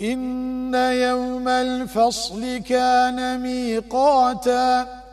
إن يوم الفصل كان ميقاتا